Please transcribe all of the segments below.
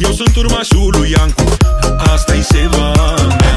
Eu sunt urmașul lui Iancu. Asta e seva mea.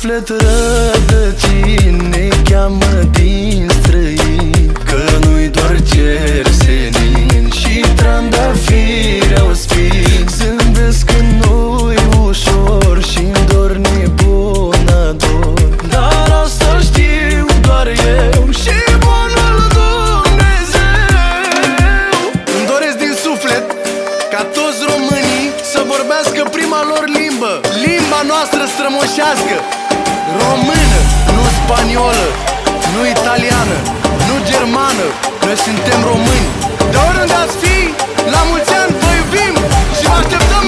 flitter italiană, nu germană Noi suntem români. De oriunde ați fi, la mulți ani vă iubim Și vă așteptăm.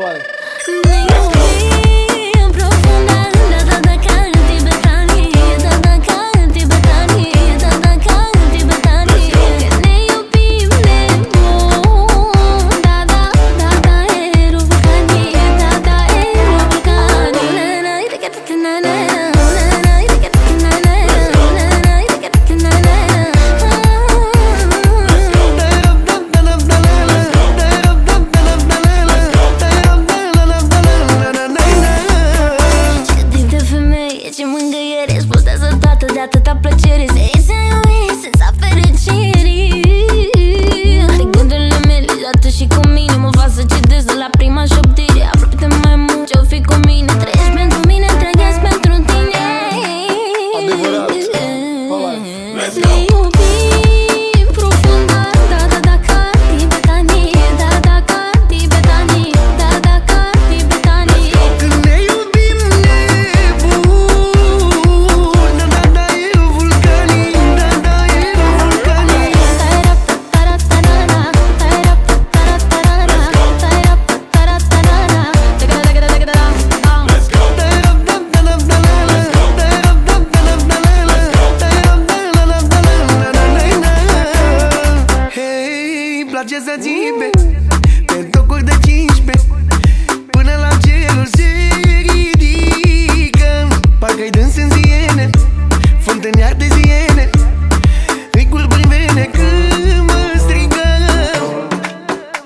vai aí.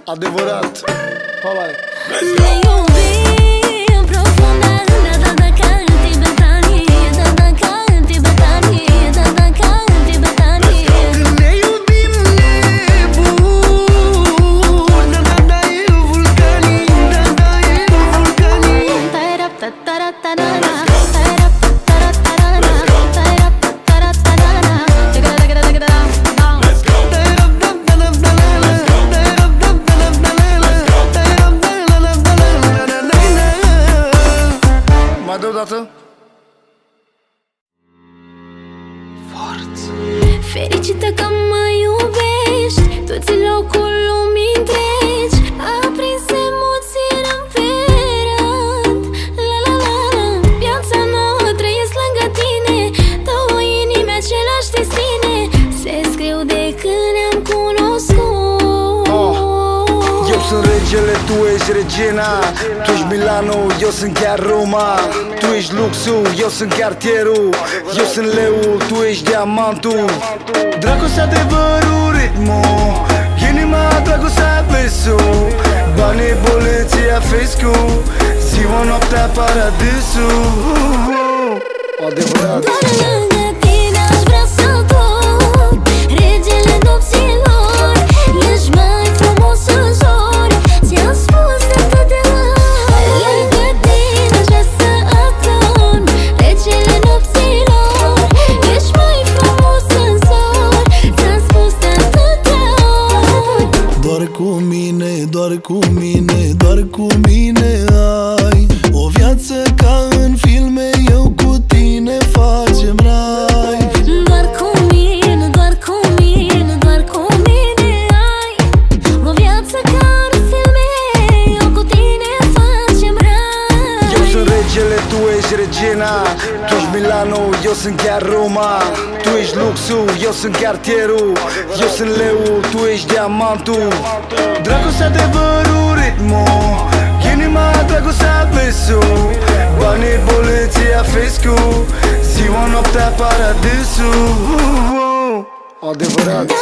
Adeverato. Bye bye. Let's go. ești regina Tu ești Milano, eu sunt chiar Roma. Tu ești luxul, eu sunt cartierul Eu sunt leul, tu ești diamantul. Dragostea adevărul, ritmul Inima, dragostea, visul Banii, poliția, fiscul Ziua, noaptea, paradisul. Adevărat fresco Se o ano é paradiso Ó, oh, devorado